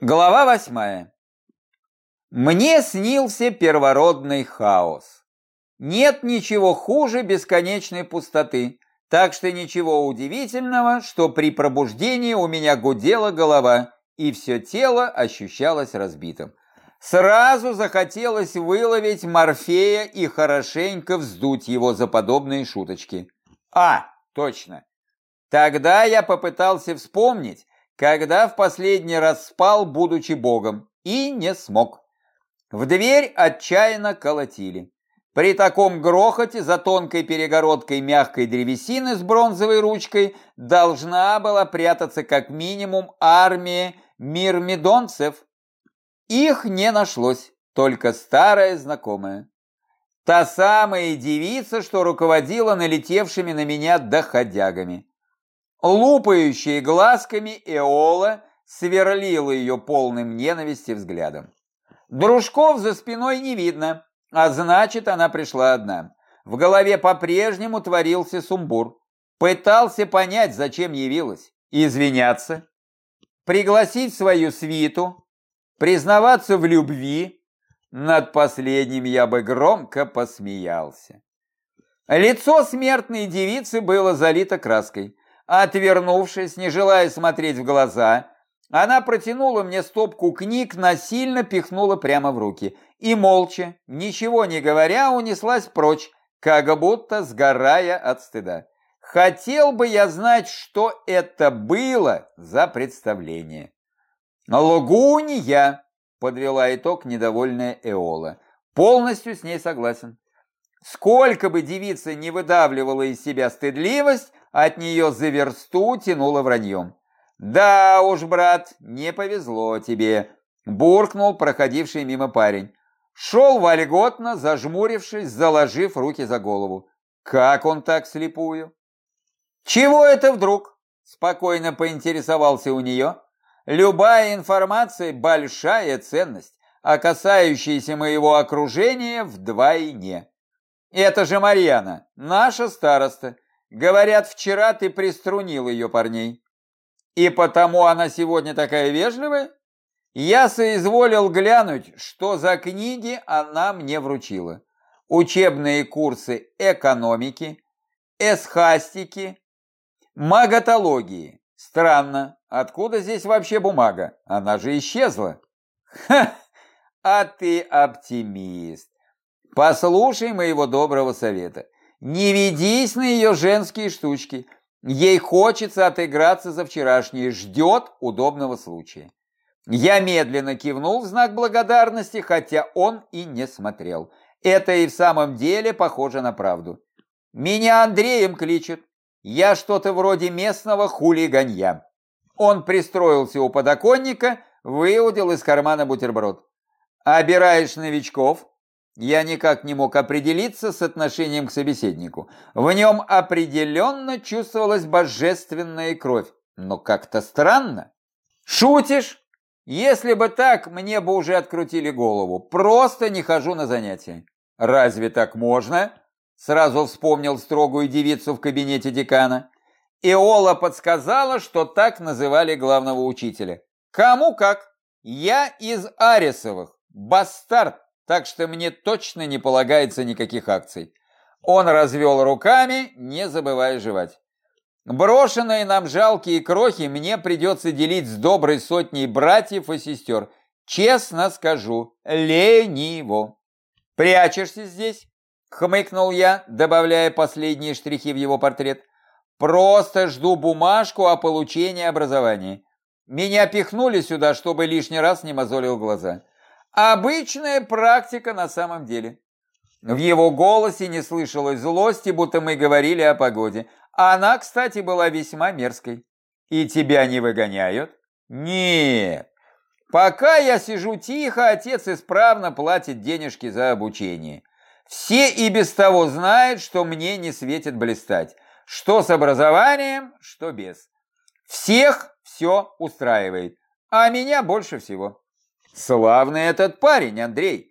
Глава восьмая. Мне снился первородный хаос. Нет ничего хуже бесконечной пустоты, так что ничего удивительного, что при пробуждении у меня гудела голова, и все тело ощущалось разбитым. Сразу захотелось выловить Морфея и хорошенько вздуть его за подобные шуточки. А, точно. Тогда я попытался вспомнить, когда в последний раз спал, будучи богом, и не смог. В дверь отчаянно колотили. При таком грохоте за тонкой перегородкой мягкой древесины с бронзовой ручкой должна была прятаться как минимум армия мирмидонцев. Их не нашлось, только старая знакомая. Та самая девица, что руководила налетевшими на меня доходягами. Лупающие глазками Эола сверлила ее полным ненависти взглядом. Дружков за спиной не видно, а значит, она пришла одна. В голове по-прежнему творился сумбур. Пытался понять, зачем явилась. Извиняться, пригласить свою свиту, признаваться в любви. Над последним я бы громко посмеялся. Лицо смертной девицы было залито краской. Отвернувшись, не желая смотреть в глаза, она протянула мне стопку книг, насильно пихнула прямо в руки и молча, ничего не говоря, унеслась прочь, как будто сгорая от стыда. Хотел бы я знать, что это было за представление. «Лгунья!» — подвела итог недовольная Эола. «Полностью с ней согласен. Сколько бы девица не выдавливала из себя стыдливость, от нее за версту тянуло враньем. «Да уж, брат, не повезло тебе», – буркнул проходивший мимо парень. Шел вольготно, зажмурившись, заложив руки за голову. Как он так слепую? «Чего это вдруг?» – спокойно поинтересовался у нее. «Любая информация – большая ценность, а касающаяся моего окружения – вдвойне. Это же Марьяна, наша староста. Говорят, вчера ты приструнил ее парней. И потому она сегодня такая вежливая? Я соизволил глянуть, что за книги она мне вручила. Учебные курсы экономики, эсхастики, маготологии. Странно, откуда здесь вообще бумага? Она же исчезла. Ха, а ты оптимист. Послушай моего доброго совета. Не ведись на ее женские штучки. Ей хочется отыграться за вчерашнее, ждет удобного случая. Я медленно кивнул в знак благодарности, хотя он и не смотрел. Это и в самом деле похоже на правду. Меня Андреем кличут. Я что-то вроде местного хулиганья. Он пристроился у подоконника, выудил из кармана бутерброд. «Обираешь новичков?» Я никак не мог определиться с отношением к собеседнику. В нем определенно чувствовалась божественная кровь, но как-то странно. «Шутишь? Если бы так, мне бы уже открутили голову. Просто не хожу на занятия». «Разве так можно?» Сразу вспомнил строгую девицу в кабинете декана. Иола подсказала, что так называли главного учителя. «Кому как? Я из Арисовых, бастард так что мне точно не полагается никаких акций. Он развел руками, не забывая жевать. Брошенные нам жалкие крохи мне придется делить с доброй сотней братьев и сестер. Честно скажу, лениво. Прячешься здесь? Хмыкнул я, добавляя последние штрихи в его портрет. Просто жду бумажку о получении образования. Меня пихнули сюда, чтобы лишний раз не мозолил глаза. Обычная практика на самом деле. В его голосе не слышалось злости, будто мы говорили о погоде. Она, кстати, была весьма мерзкой. И тебя не выгоняют? Нет. Пока я сижу тихо, отец исправно платит денежки за обучение. Все и без того знают, что мне не светит блистать. Что с образованием, что без. Всех все устраивает, а меня больше всего. Славный этот парень, Андрей.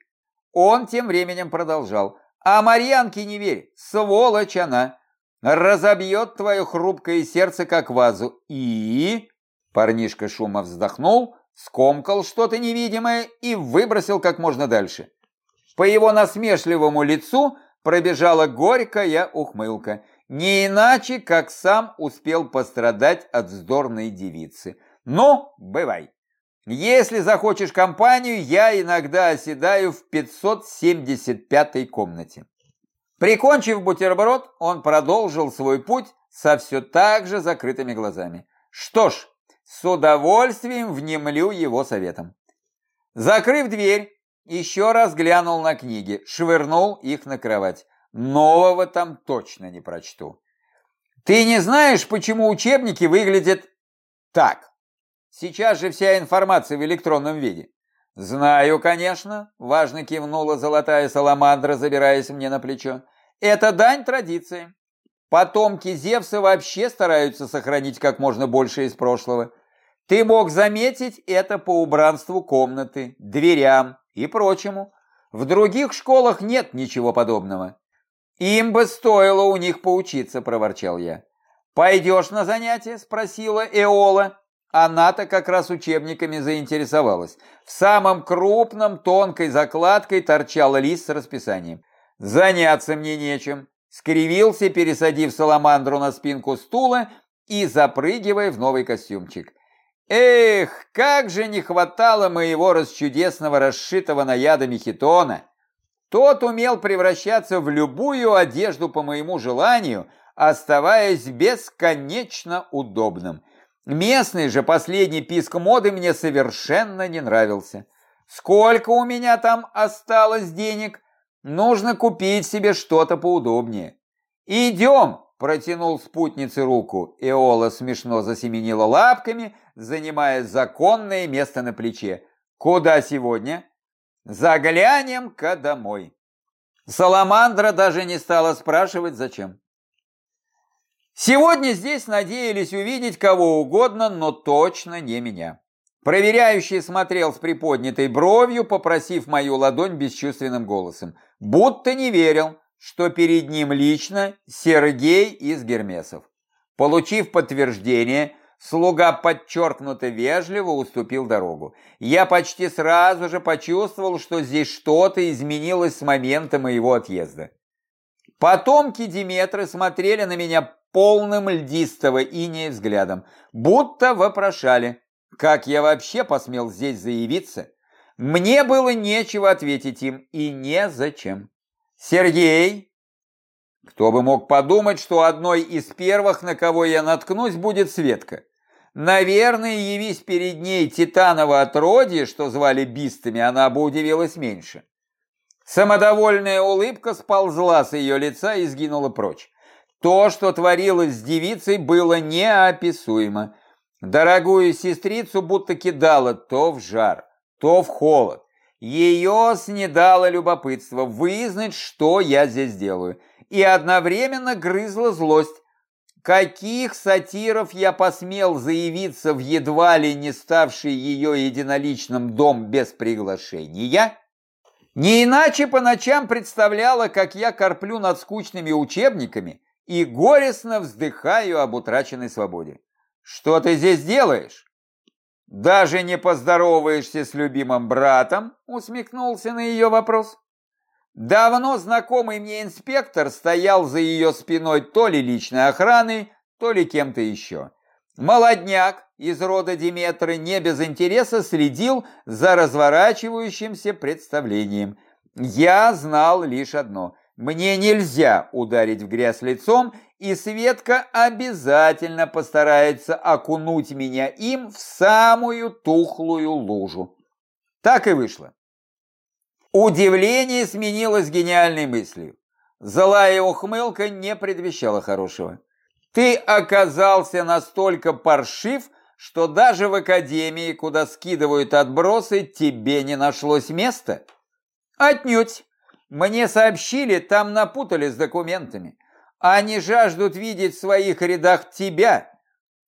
Он тем временем продолжал. А Марьянке не верь, сволочь она. Разобьет твое хрупкое сердце, как вазу. И... Парнишка шума вздохнул, скомкал что-то невидимое и выбросил как можно дальше. По его насмешливому лицу пробежала горькая ухмылка, не иначе, как сам успел пострадать от вздорной девицы. Ну, бывай. Если захочешь компанию, я иногда оседаю в 575 комнате. Прикончив бутерброд, он продолжил свой путь со все так же закрытыми глазами. Что ж, с удовольствием внемлю его советом. Закрыв дверь, еще раз глянул на книги, швырнул их на кровать. Нового там точно не прочту. Ты не знаешь, почему учебники выглядят так? Сейчас же вся информация в электронном виде. Знаю, конечно, важно кивнула золотая саламандра, забираясь мне на плечо. Это дань традиции. Потомки Зевса вообще стараются сохранить как можно больше из прошлого. Ты мог заметить это по убранству комнаты, дверям и прочему. В других школах нет ничего подобного. Им бы стоило у них поучиться, проворчал я. Пойдешь на занятия? Спросила Эола. Она-то как раз учебниками заинтересовалась. В самом крупном тонкой закладкой торчал лист с расписанием. Заняться мне нечем. Скривился, пересадив саламандру на спинку стула и запрыгивая в новый костюмчик. Эх, как же не хватало моего расчудесного расшитого наядами хитона. Тот умел превращаться в любую одежду по моему желанию, оставаясь бесконечно удобным. Местный же последний писк моды мне совершенно не нравился. Сколько у меня там осталось денег? Нужно купить себе что-то поудобнее. Идем, протянул спутнице руку. Эола смешно засеменила лапками, занимая законное место на плече. Куда сегодня? Заглянем-ка домой. Саламандра даже не стала спрашивать, зачем. Сегодня здесь надеялись увидеть кого угодно, но точно не меня. Проверяющий смотрел с приподнятой бровью, попросив мою ладонь бесчувственным голосом, будто не верил, что перед ним лично Сергей из Гермесов. Получив подтверждение, слуга подчеркнуто вежливо уступил дорогу. Я почти сразу же почувствовал, что здесь что-то изменилось с момента моего отъезда. Потомки Диметры смотрели на меня полным льдистого инея взглядом, будто вопрошали, как я вообще посмел здесь заявиться. Мне было нечего ответить им и незачем. Сергей, кто бы мог подумать, что одной из первых, на кого я наткнусь, будет Светка. Наверное, явись перед ней титаново отродье, что звали бистами, она бы удивилась меньше. Самодовольная улыбка сползла с ее лица и сгинула прочь. То, что творилось с девицей, было неописуемо. Дорогую сестрицу будто кидало то в жар, то в холод. Ее снедало любопытство вызнать, что я здесь делаю, и одновременно грызла злость. Каких сатиров я посмел заявиться в едва ли не ставший ее единоличным дом без приглашения? Не иначе по ночам представляла, как я корплю над скучными учебниками, и горестно вздыхаю об утраченной свободе. Что ты здесь делаешь? Даже не поздороваешься с любимым братом? Усмехнулся на ее вопрос. Давно знакомый мне инспектор стоял за ее спиной то ли личной охраной, то ли кем-то еще. Молодняк из рода Диметры не без интереса следил за разворачивающимся представлением. Я знал лишь одно – мне нельзя ударить в грязь лицом, и Светка обязательно постарается окунуть меня им в самую тухлую лужу. Так и вышло. Удивление сменилось гениальной мыслью. Злая ухмылка не предвещала хорошего. Ты оказался настолько паршив, что даже в академии, куда скидывают отбросы, тебе не нашлось места? Отнюдь. Мне сообщили, там напутали с документами. Они жаждут видеть в своих рядах тебя,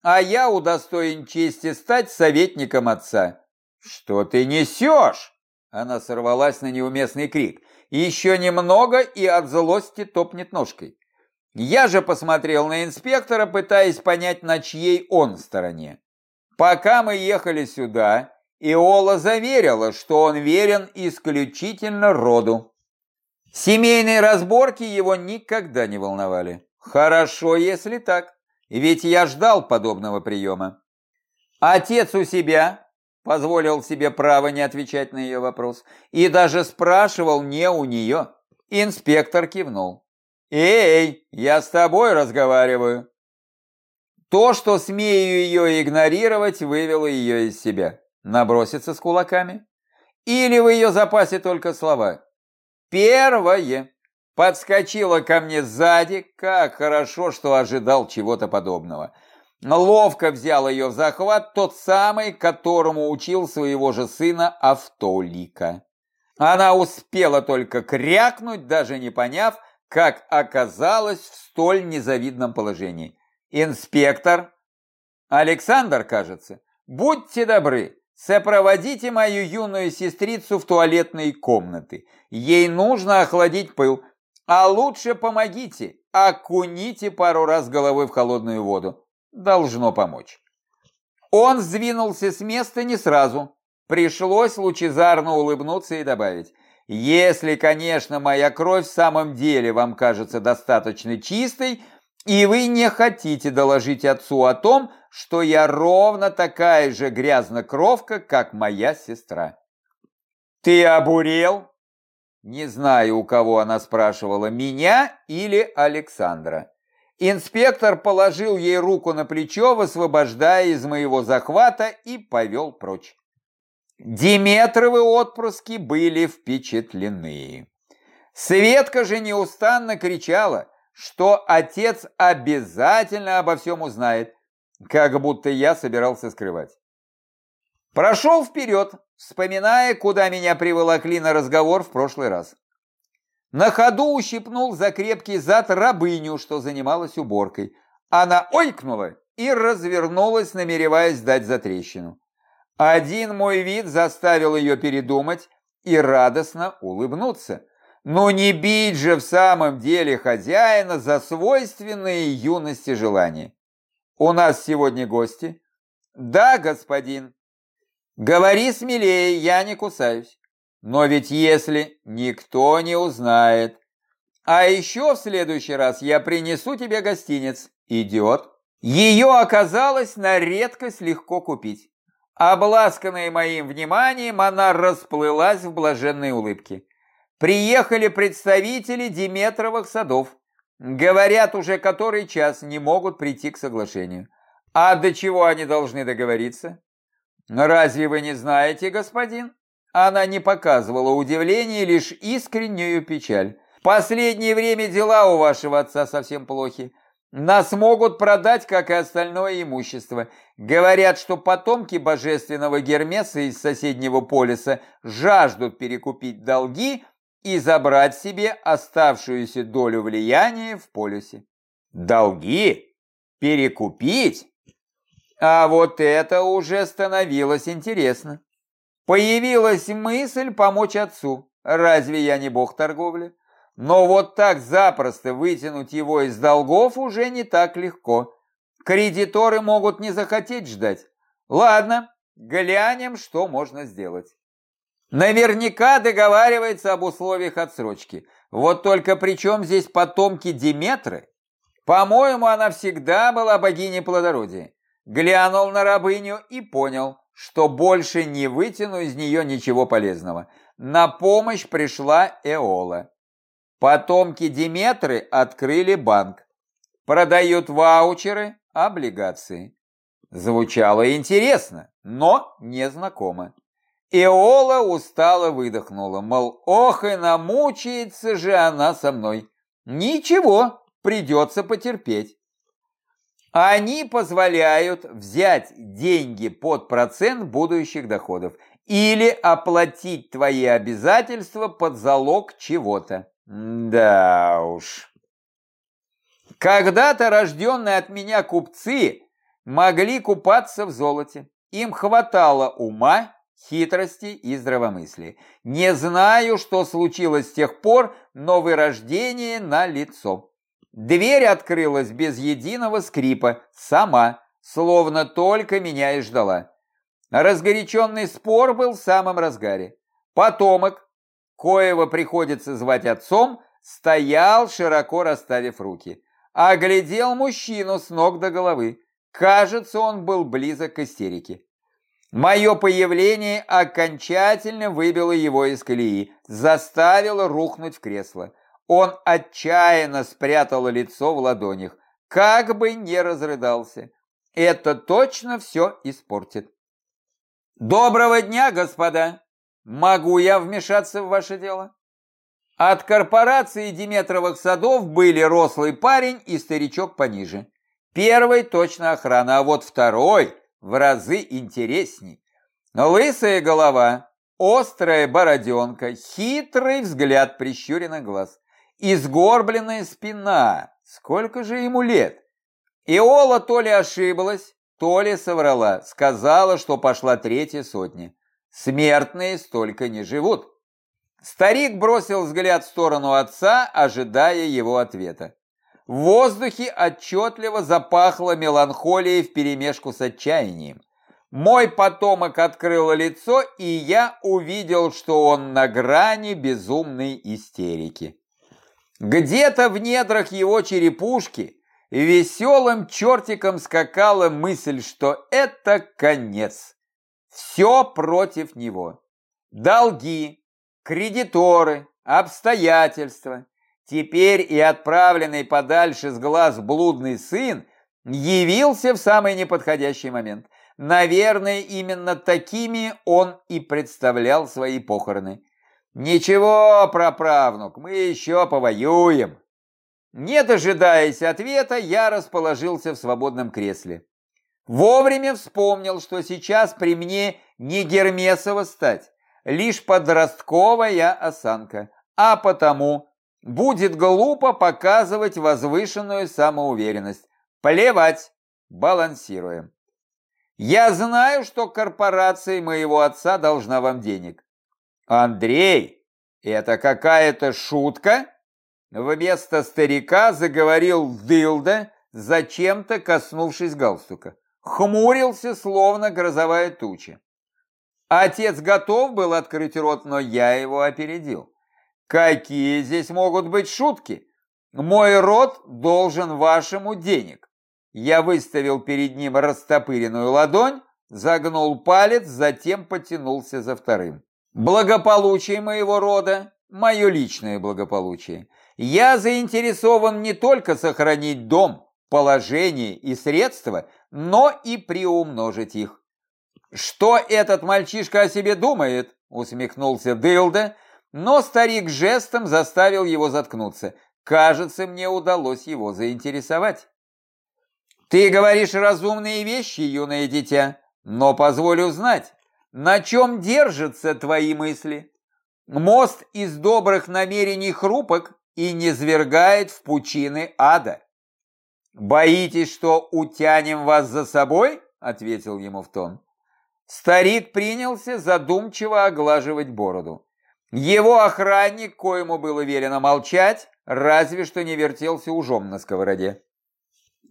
а я удостоен чести стать советником отца. Что ты несешь? Она сорвалась на неуместный крик. Еще немного и от злости топнет ножкой. Я же посмотрел на инспектора, пытаясь понять, на чьей он стороне. Пока мы ехали сюда, Иола заверила, что он верен исключительно роду. Семейные разборки его никогда не волновали. Хорошо, если так, ведь я ждал подобного приема. Отец у себя позволил себе право не отвечать на ее вопрос и даже спрашивал не у нее. Инспектор кивнул. «Эй, я с тобой разговариваю». То, что смею ее игнорировать, вывело ее из себя. Наброситься с кулаками? Или в ее запасе только слова? Первое. Подскочила ко мне сзади, как хорошо, что ожидал чего-то подобного. Ловко взял ее в захват тот самый, которому учил своего же сына Автолика. Она успела только крякнуть, даже не поняв, как оказалась в столь незавидном положении. Инспектор, Александр, кажется, будьте добры, сопроводите мою юную сестрицу в туалетные комнаты. Ей нужно охладить пыл, а лучше помогите, окуните пару раз головой в холодную воду. Должно помочь. Он сдвинулся с места не сразу. Пришлось лучезарно улыбнуться и добавить. Если, конечно, моя кровь в самом деле вам кажется достаточно чистой, и вы не хотите доложить отцу о том, что я ровно такая же грязнокровка, как моя сестра. Ты обурел? Не знаю, у кого она спрашивала, меня или Александра. Инспектор положил ей руку на плечо, высвобождая из моего захвата и повел прочь. Диметровы отпрыски были впечатлены. Светка же неустанно кричала, что отец обязательно обо всем узнает, как будто я собирался скрывать. Прошел вперед, вспоминая, куда меня приволокли на разговор в прошлый раз. На ходу ущипнул за крепкий зад рабыню, что занималась уборкой. Она ойкнула и развернулась, намереваясь дать затрещину. Один мой вид заставил ее передумать и радостно улыбнуться. Но не бить же в самом деле хозяина за свойственные юности желания. У нас сегодня гости? Да, господин. Говори смелее, я не кусаюсь. Но ведь если никто не узнает. А еще в следующий раз я принесу тебе гостиниц, идиот. Ее оказалось на редкость легко купить. Обласканная моим вниманием, она расплылась в блаженной улыбке. Приехали представители Диметровых садов. Говорят, уже который час не могут прийти к соглашению. А до чего они должны договориться? Разве вы не знаете, господин? Она не показывала удивления, лишь искреннюю печаль. Последнее время дела у вашего отца совсем плохи. Нас могут продать, как и остальное имущество. Говорят, что потомки божественного Гермеса из соседнего полиса жаждут перекупить долги и забрать себе оставшуюся долю влияния в полюсе. Долги? Перекупить? А вот это уже становилось интересно. Появилась мысль помочь отцу. Разве я не бог торговли? Но вот так запросто вытянуть его из долгов уже не так легко. Кредиторы могут не захотеть ждать. Ладно, глянем, что можно сделать. Наверняка договаривается об условиях отсрочки. Вот только при чем здесь потомки Диметры? По-моему, она всегда была богиней плодородия. Глянул на рабыню и понял, что больше не вытяну из нее ничего полезного. На помощь пришла Эола. Потомки Диметры открыли банк. Продают ваучеры, облигации. Звучало интересно, но незнакомо. Эола устало выдохнула, мол, ох и намучается же она со мной. Ничего, придется потерпеть. Они позволяют взять деньги под процент будущих доходов или оплатить твои обязательства под залог чего-то. Да уж. Когда-то рожденные от меня купцы могли купаться в золоте. Им хватало ума, хитрости и здравомыслия. Не знаю, что случилось с тех пор, но вырождение на лицо. Дверь открылась без единого скрипа, сама, словно только меня и ждала. Разгоряченный спор был в самом разгаре. Потомок, коего приходится звать отцом, стоял, широко расставив руки. Оглядел мужчину с ног до головы. Кажется, он был близок к истерике. Мое появление окончательно выбило его из колеи, заставило рухнуть в кресло. Он отчаянно спрятал лицо в ладонях, как бы не разрыдался. Это точно все испортит. Доброго дня, господа! Могу я вмешаться в ваше дело? От корпорации Диметровых садов были рослый парень и старичок пониже. Первый точно охрана, а вот второй в разы интересней. Лысая голова, острая бороденка, хитрый взгляд прищуренных глаз, изгорбленная спина. Сколько же ему лет? Иола то ли ошиблась, то ли соврала, сказала, что пошла третья сотня. Смертные столько не живут. Старик бросил взгляд в сторону отца, ожидая его ответа. В воздухе отчетливо запахло меланхолией вперемешку с отчаянием. Мой потомок открыл лицо, и я увидел, что он на грани безумной истерики. Где-то в недрах его черепушки веселым чертиком скакала мысль, что это конец. Все против него. Долги, кредиторы, обстоятельства. Теперь и отправленный подальше с глаз блудный сын явился в самый неподходящий момент. Наверное, именно такими он и представлял свои похороны. Ничего, праправнук, мы еще повоюем. Не дожидаясь ответа, я расположился в свободном кресле. Вовремя вспомнил, что сейчас при мне не Гермесова стать лишь подростковая осанка, а потому будет глупо показывать возвышенную самоуверенность. Плевать, балансируем. Я знаю, что корпорация моего отца должна вам денег. Андрей, это какая-то шутка? Вместо старика заговорил Дылда, зачем-то коснувшись галстука. Хмурился, словно грозовая туча. Отец готов был открыть рот, но я его опередил. Какие здесь могут быть шутки? Мой род должен вашему денег. Я выставил перед ним растопыренную ладонь, загнул палец, затем потянулся за вторым. Благополучие моего рода – мое личное благополучие. Я заинтересован не только сохранить дом, положение и средства, но и приумножить их. «Что этот мальчишка о себе думает?» – усмехнулся Дылда, но старик жестом заставил его заткнуться. Кажется, мне удалось его заинтересовать. «Ты говоришь разумные вещи, юное дитя, но позволь узнать, на чем держатся твои мысли? Мост из добрых намерений хрупок и не свергает в пучины ада. «Боитесь, что утянем вас за собой?» – ответил ему в тон. Старик принялся задумчиво оглаживать бороду. Его охранник, коему было велено молчать, разве что не вертелся ужом на сковороде.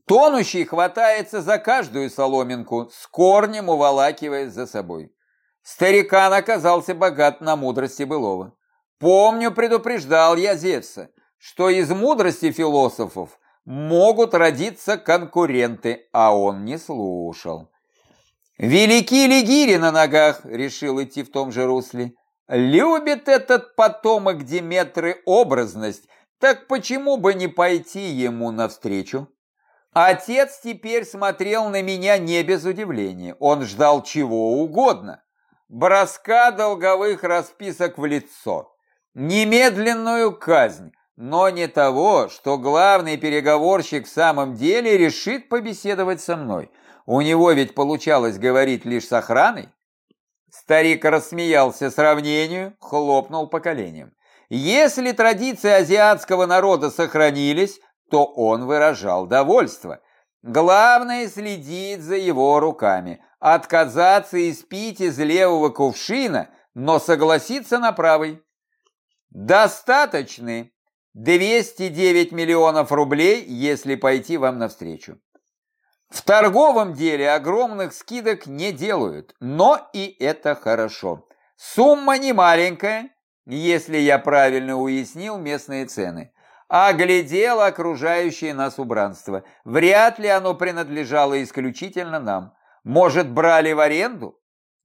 Тонущий хватается за каждую соломинку, с корнем уволакивая за собой. Старикан оказался богат на мудрости былого. Помню, предупреждал я Зевса, что из мудрости философов могут родиться конкуренты, а он не слушал. Велики ли гири на ногах, решил идти в том же русле. Любит этот потомок Диметры образность, так почему бы не пойти ему навстречу? Отец теперь смотрел на меня не без удивления. Он ждал чего угодно. Броска долговых расписок в лицо. Немедленную казнь, но не того, что главный переговорщик в самом деле решит побеседовать со мной – у него ведь получалось говорить лишь с охраной. Старик рассмеялся сравнению, хлопнул по коленям. Если традиции азиатского народа сохранились, то он выражал довольство. Главное следить за его руками, отказаться испить из левого кувшина, но согласиться на правый. Достаточны 209 миллионов рублей, если пойти вам навстречу. В торговом деле огромных скидок не делают, но и это хорошо. Сумма не маленькая, если я правильно уяснил местные цены. Оглядел окружающее нас убранство. Вряд ли оно принадлежало исключительно нам. Может, брали в аренду?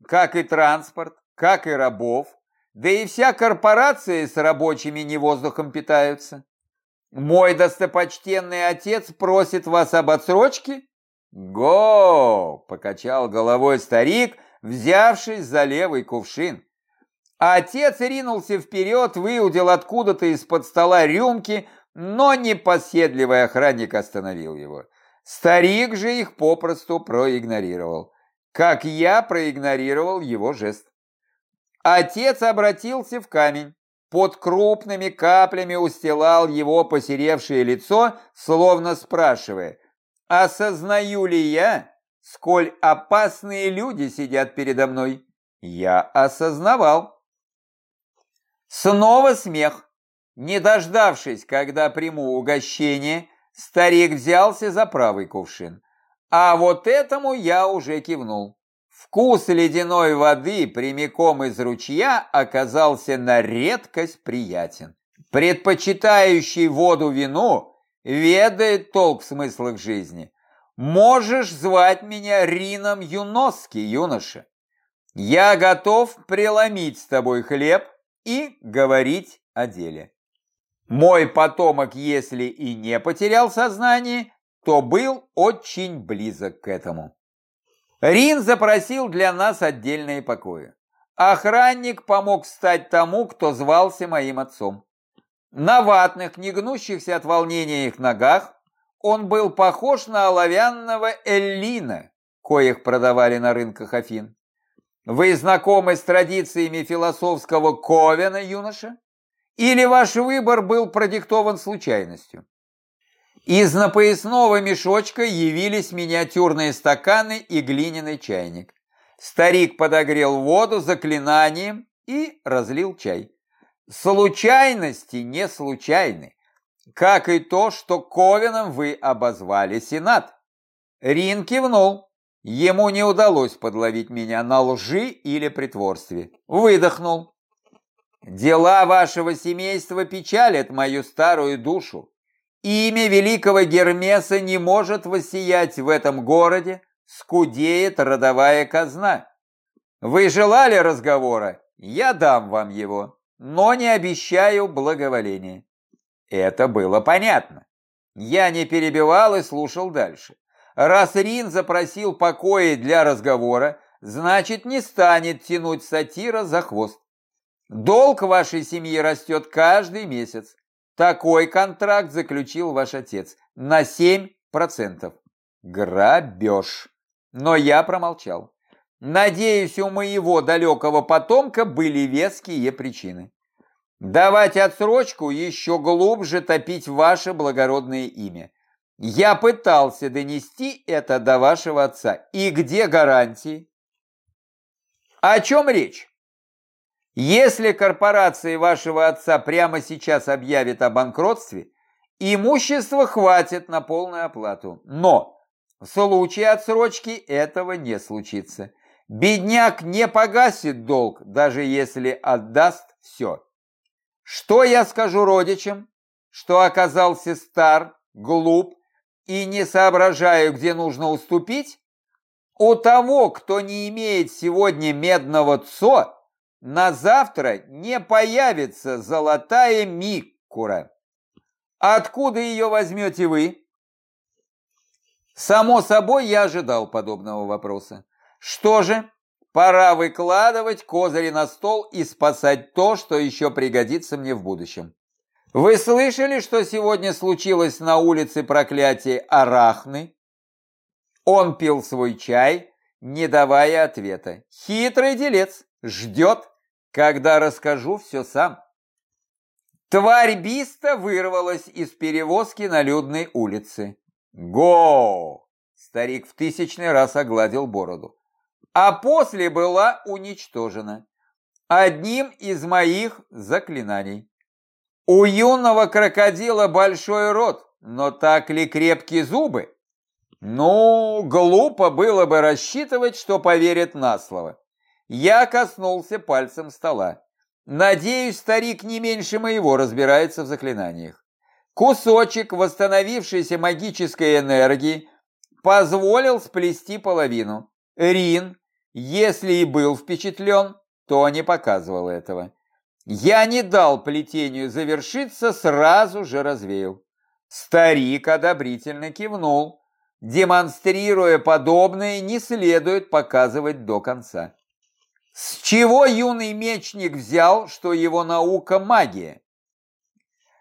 Как и транспорт, как и рабов. Да и вся корпорация с рабочими не воздухом питаются. Мой достопочтенный отец просит вас об отсрочке? Го! Покачал головой старик, взявшись за левый кувшин. Отец ринулся вперед, выудил откуда-то из-под стола рюмки, но непоседливый охранник остановил его. Старик же их попросту проигнорировал, как я проигнорировал его жест. Отец обратился в камень, под крупными каплями устилал его посеревшее лицо, словно спрашивая, осознаю ли я, сколь опасные люди сидят передо мной? Я осознавал. Снова смех. Не дождавшись, когда приму угощение, старик взялся за правый кувшин. А вот этому я уже кивнул. Вкус ледяной воды прямиком из ручья оказался на редкость приятен. Предпочитающий воду вину ведает толк в смыслах жизни. Можешь звать меня Рином Юноски, юноша. Я готов преломить с тобой хлеб и говорить о деле. Мой потомок, если и не потерял сознание, то был очень близок к этому. Рин запросил для нас отдельные покои. Охранник помог встать тому, кто звался моим отцом. На ватных, не гнущихся от волнения их ногах, он был похож на оловянного Эллина, коих продавали на рынках Афин. Вы знакомы с традициями философского Ковена, юноша? Или ваш выбор был продиктован случайностью? Из напоясного мешочка явились миниатюрные стаканы и глиняный чайник. Старик подогрел воду заклинанием и разлил чай. Случайности не случайны, как и то, что Ковеном вы обозвали Сенат. Рин кивнул. Ему не удалось подловить меня на лжи или притворстве. Выдохнул. Дела вашего семейства печалят мою старую душу. Имя великого Гермеса не может воссиять в этом городе, скудеет родовая казна. Вы желали разговора? Я дам вам его, но не обещаю благоволения. Это было понятно. Я не перебивал и слушал дальше. Раз Рин запросил покоя для разговора, значит не станет тянуть сатира за хвост. Долг вашей семьи растет каждый месяц. Такой контракт заключил ваш отец на 7%. Грабеж. Но я промолчал. Надеюсь, у моего далекого потомка были веские причины. Давать отсрочку еще глубже топить ваше благородное имя. Я пытался донести это до вашего отца. И где гарантии? О чем речь? Если корпорация вашего отца прямо сейчас объявит о банкротстве, имущества хватит на полную оплату. Но в случае отсрочки этого не случится. Бедняк не погасит долг, даже если отдаст все. Что я скажу родичам? Что оказался стар, глуп и не соображаю, где нужно уступить? У того, кто не имеет сегодня медного ЦО, на завтра не появится золотая миккура. Откуда ее возьмете вы? Само собой, я ожидал подобного вопроса. Что же, пора выкладывать козыри на стол и спасать то, что еще пригодится мне в будущем. Вы слышали, что сегодня случилось на улице проклятие Арахны? Он пил свой чай, не давая ответа. Хитрый делец, ждет, когда расскажу все сам. Тварь Биста вырвалась из перевозки на людной улице. Го! Старик в тысячный раз огладил бороду. А после была уничтожена. Одним из моих заклинаний. У юного крокодила большой рот, но так ли крепкие зубы? Ну, глупо было бы рассчитывать, что поверит на слово. Я коснулся пальцем стола. Надеюсь, старик не меньше моего разбирается в заклинаниях. Кусочек восстановившейся магической энергии позволил сплести половину. Рин, если и был впечатлен, то не показывал этого. Я не дал плетению завершиться, сразу же развеял. Старик одобрительно кивнул. Демонстрируя подобное, не следует показывать до конца. С чего юный мечник взял, что его наука магия?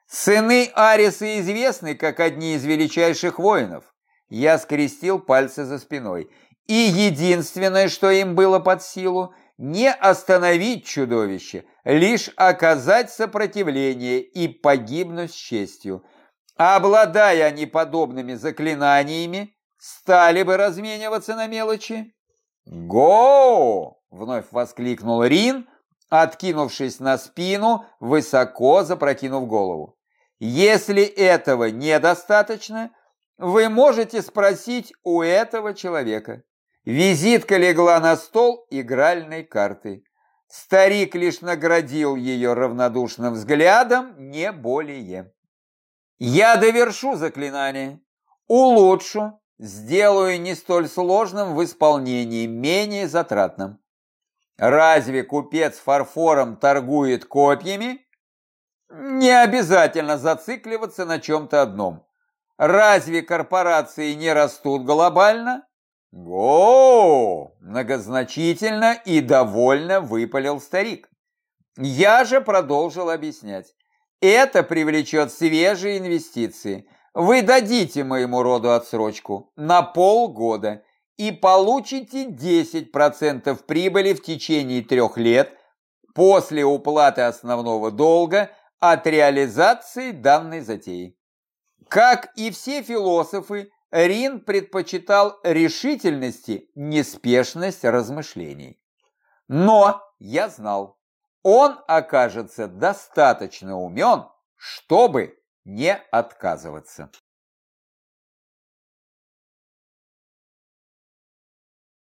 Сыны Ариса известны как одни из величайших воинов. Я скрестил пальцы за спиной. И единственное, что им было под силу, не остановить чудовище, лишь оказать сопротивление и погибнуть с честью. Обладая они подобными заклинаниями, стали бы размениваться на мелочи. «Го!» — вновь воскликнул Рин, откинувшись на спину, высоко запрокинув голову. «Если этого недостаточно, вы можете спросить у этого человека». Визитка легла на стол игральной карты. Старик лишь наградил ее равнодушным взглядом, не более. Я довершу заклинание, улучшу, сделаю не столь сложным в исполнении, менее затратным. Разве купец фарфором торгует копьями? Не обязательно зацикливаться на чем-то одном. Разве корпорации не растут глобально? «Го!» – многозначительно и довольно выпалил старик. Я же продолжил объяснять. Это привлечет свежие инвестиции. Вы дадите моему роду отсрочку на полгода и получите 10% прибыли в течение трех лет после уплаты основного долга от реализации данной затеи. Как и все философы, Рин предпочитал решительности неспешность размышлений. Но я знал, он окажется достаточно умен, чтобы не отказываться.